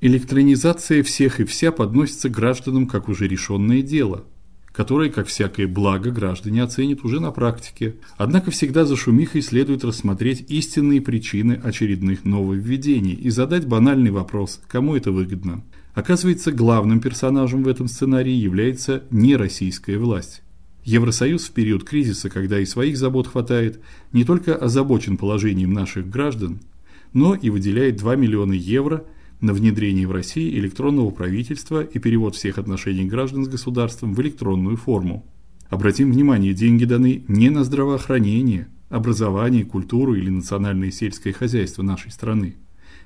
Электронизация всех и вся подносится гражданам как уже решенное дело, которое, как всякое благо, граждане оценят уже на практике. Однако всегда за шумихой следует рассмотреть истинные причины очередных нововведений и задать банальный вопрос: кому это выгодно? Оказывается, главным персонажем в этом сценарии является не российская власть. Евросоюз в период кризиса, когда и своих забот хватает, не только озабочен положением наших граждан, но и выделяет 2 миллиона евро на внедрение в России электронного правительства и перевод всех отношений граждан с государством в электронную форму. Обратим внимание, деньги даны не на здравоохранение, образование, культуру или национальное сельское хозяйство нашей страны.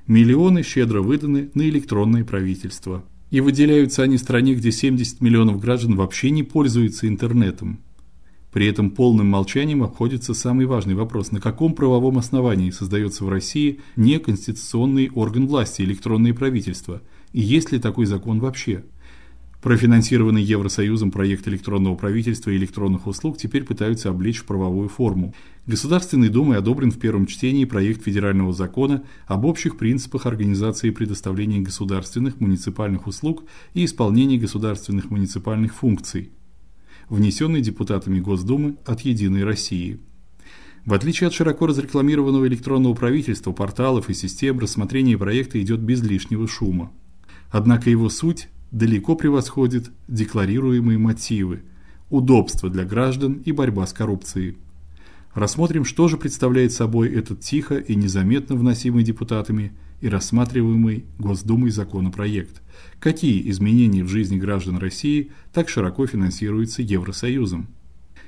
Миллионы щедро выданы на электронное правительство. И выделяются они стране, где 70 миллионов граждан вообще не пользуются интернетом. При этом полным молчанием обходится самый важный вопрос: на каком правовом основании создается в России неконституционный орган власти электронное правительство и есть ли такой закон вообще? Профинансированный Евросоюзом проект электронного правительства и электронных услуг теперь пытаются облечь в правовую форму. Государственной Думой одобрен в первом чтении проект федерального закона об общих принципах организации предоставления государственных муниципальных услуг и исполнения государственных муниципальных функций, внесенный депутатами Госдумы от Единой России. В отличие от широко разрекламированного электронного правительства, порталов и систем, рассмотрение проекта идет без лишнего шума. Однако его суть далеко превосходит декларируемые мотивы: удобство для граждан и борьба с коррупцией. Рассмотрим, что же представляет собой этот тихо и незаметно вносимый депутатами и рассматриваемый Госдумой законопроект. Какие изменения в жизни граждан России так широко финансируются Евросоюзом?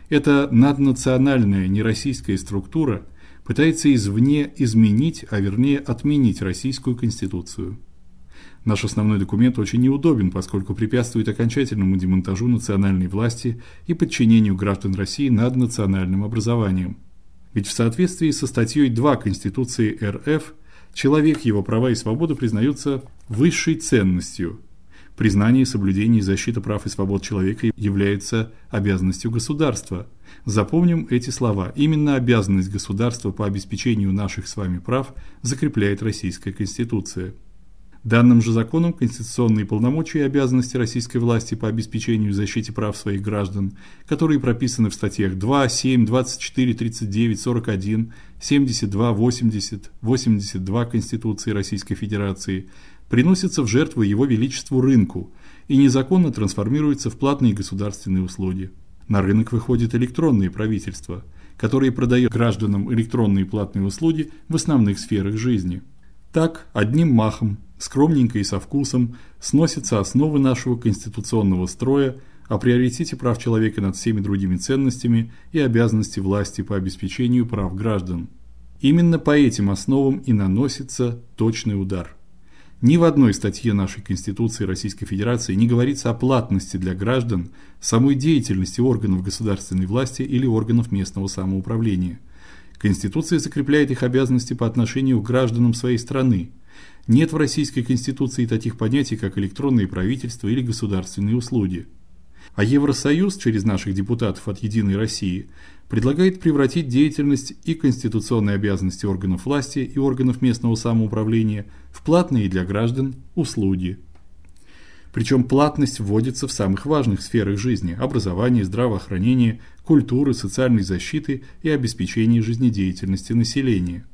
Эта наднациональная нероссийская структура пытается извне изменить, а вернее отменить российскую конституцию. Наш основной документ очень неудобен, поскольку препятствует окончательному демонтажу национальной власти и подчинению граждан России над национальным. Ведь в соответствии со статьей 2 Конституции РФ человек, его права и свободы признаются высшей ценностью. Признание соблюдение и защита прав и свобод человека является обязанностью государства. Запомним эти слова. Именно обязанность государства по обеспечению наших с вами прав закрепляет Российская Конституция. Данным же законом конституционные полномочия и обязанности российской власти по обеспечению и защите прав своих граждан, которые прописаны в статьях 2, 7, 24, 39, 41, 72, 80, 82 Конституции Российской Федерации, приносятся в жертву его величеству рынку и незаконно трансформируются в платные государственные услуги. На рынок выходит электронное правительство, которое продает гражданам электронные платные услуги в основных сферах жизни. Так, одним махом скромненько и со вкусом сносятся основы нашего конституционного строя о приоритете прав человека над всеми другими ценностями и обязанности власти по обеспечению прав граждан. Именно по этим основам и наносится точный удар. Ни в одной статье нашей Конституции Российской Федерации не говорится о платности для граждан самой деятельности органов государственной власти или органов местного самоуправления. Конституция закрепляет их обязанности по отношению к гражданам своей страны, нет в Российской Конституции таких понятий, как электронное правительство или государственные услуги. А Евросоюз через наших депутатов от Единой России предлагает превратить деятельность и конституционные обязанности органов власти и органов местного самоуправления в платные для граждан услуги. Причем платность вводится в самых важных сферах жизни: образования, здравоохранения, культуры, социальной защиты и обеспечения жизнедеятельности населения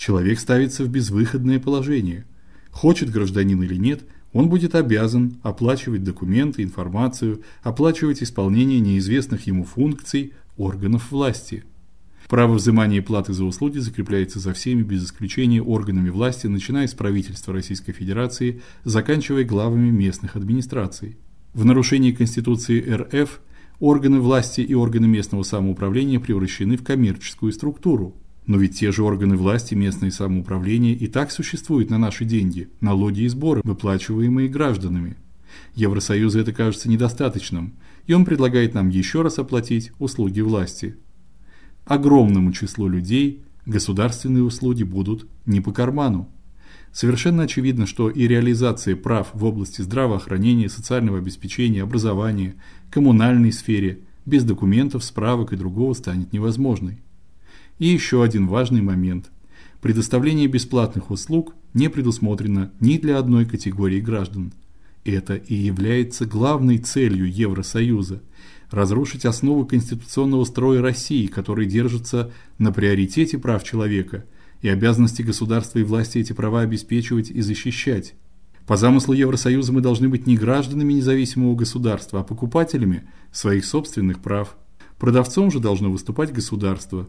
человек ставится в безвыходное положение. Хочет гражданин или нет, он будет обязан оплачивать документы, информацию, оплачивать исполнение неизвестных ему функций органов власти. Право взимания платы за услуги закрепляется за всеми без исключения органами власти, начиная с правительства Российской Федерации, заканчивая главами местных администраций. В нарушении Конституции РФ органы власти и органы местного самоуправления превращены в коммерческую структуру. Но ведь те же органы власти, местное самоуправление и так существуют на наши деньги, налоги и сборы, выплачиваемые гражданами. Евросоюзу это кажется недостаточным, и он предлагает нам еще раз оплатить услуги власти. Огромному числу людей государственные услуги будут не по карману. Совершенно очевидно, что и реализация прав в области здравоохранения, социального обеспечения, образования, коммунальной сфере без документов, справок и другого станет невозможной. И еще один важный момент. предоставление бесплатных услуг не предусмотрено ни для одной категории граждан. Это и является главной целью Евросоюза разрушить основы конституционного строя России, который держится на приоритете прав человека и обязанности государства и власти эти права обеспечивать и защищать. По замыслу Евросоюза мы должны быть не гражданами независимого государства, а покупателями своих собственных прав. Продавцом же должно выступать государство.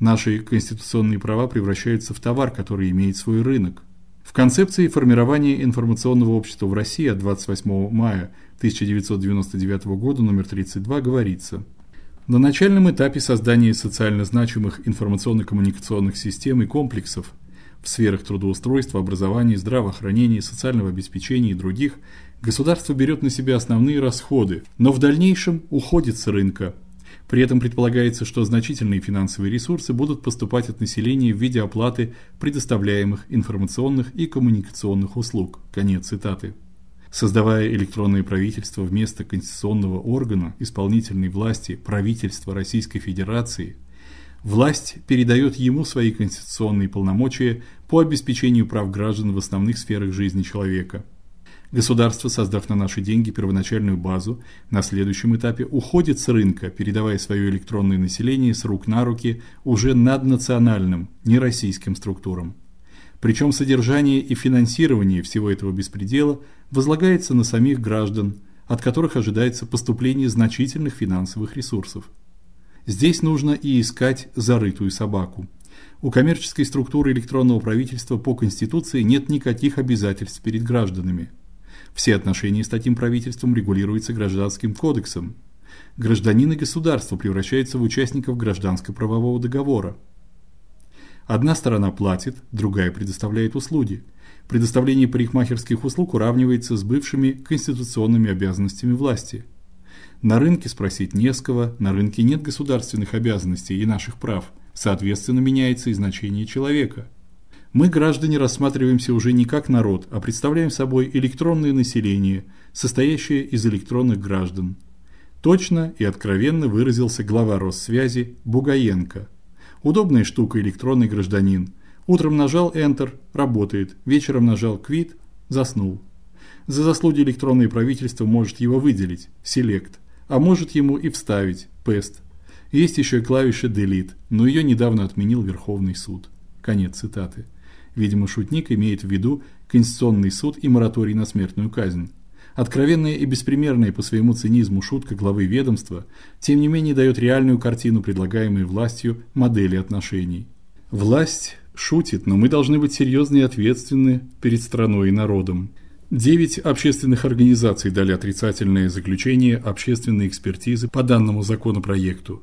Наши конституционные права превращаются в товар, который имеет свой рынок. В концепции формирования информационного общества в России от 28 мая 1999 года номер 32 говорится: на начальном этапе создания социально значимых информационно-коммуникационных систем и комплексов в сферах трудоустройства, образования, здравоохранения, социального обеспечения и других государство берет на себя основные расходы, но в дальнейшем уходит с рынка. При этом предполагается, что значительные финансовые ресурсы будут поступать от населения в виде оплаты предоставляемых информационных и коммуникационных услуг. Конец цитаты. Создавая электронное правительство вместо конституционного органа исполнительной власти правительства Российской Федерации, Власть передает ему свои конституционные полномочия по обеспечению прав граждан в основных сферах жизни человека. Государство, создав на наши деньги первоначальную базу, на следующем этапе уходит с рынка, передавая свое электронное население с рук на руки уже наднациональным, нероссийским структурам. Причем содержание и финансирование всего этого беспредела возлагается на самих граждан, от которых ожидается поступление значительных финансовых ресурсов. Здесь нужно и искать зарытую собаку. У коммерческой структуры электронного правительства по конституции нет никаких обязательств перед гражданами. Все отношения с таким правительством регулируются гражданским кодексом. Гражданины государства превращаются в участников гражданско-правового договора. Одна сторона платит, другая предоставляет услуги. Предоставление парикмахерских услуг уравнивается с бывшими конституционными обязанностями власти. На рынке спросить не с кого, на рынке нет государственных обязанностей и наших прав. Соответственно, меняется и значение человека. Мы, граждане, рассматриваемся уже не как народ, а представляем собой электронное население, состоящее из электронных граждан. Точно и откровенно выразился глава Россвязи Бугаенко. Удобная штука электронный гражданин. Утром нажал Enter работает, вечером нажал Quit заснул. За заслуги электронное правительство может его выделить Select а может ему и вставить Pest. Есть еще и клавиша Delete, но ее недавно отменил Верховный суд. Конец цитаты. Видимо, шутник имеет в виду Конституционный суд и мораторий на смертную казнь. Откровенная и беспримерная по своему цинизму шутка главы ведомства, тем не менее дает реальную картину предлагаемой властью модели отношений. Власть шутит, но мы должны быть серьезны и ответственны перед страной и народом. Девять общественных организаций дали отрицательное заключение общественной экспертизы по данному законопроекту.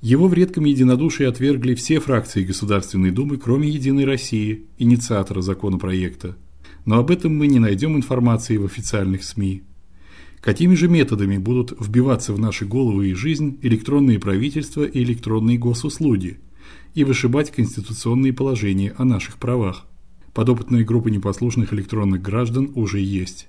Его в редком единодушии отвергли все фракции Государственной Думы, кроме Единой России, инициатора законопроекта. Но об этом мы не найдем информации в официальных СМИ. Какими же методами будут вбиваться в наши головы и жизнь электронные правительства и электронные госуслуги и вышибать конституционные положения о наших правах? подопытные группы непослушных электронных граждан уже есть.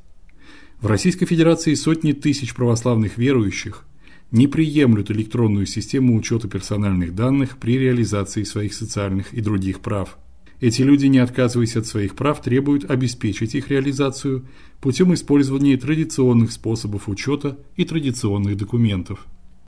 В Российской Федерации сотни тысяч православных верующих не приемлют электронную систему учета персональных данных при реализации своих социальных и других прав. Эти люди, не отказываясь от своих прав, требуют обеспечить их реализацию путем использования традиционных способов учета и традиционных документов.